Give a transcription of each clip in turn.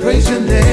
praise your name.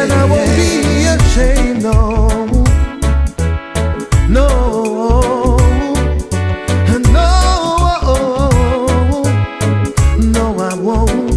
And I won't be ashamed, no. No. No. No, I won't.